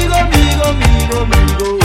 migo, migo, migo, migo.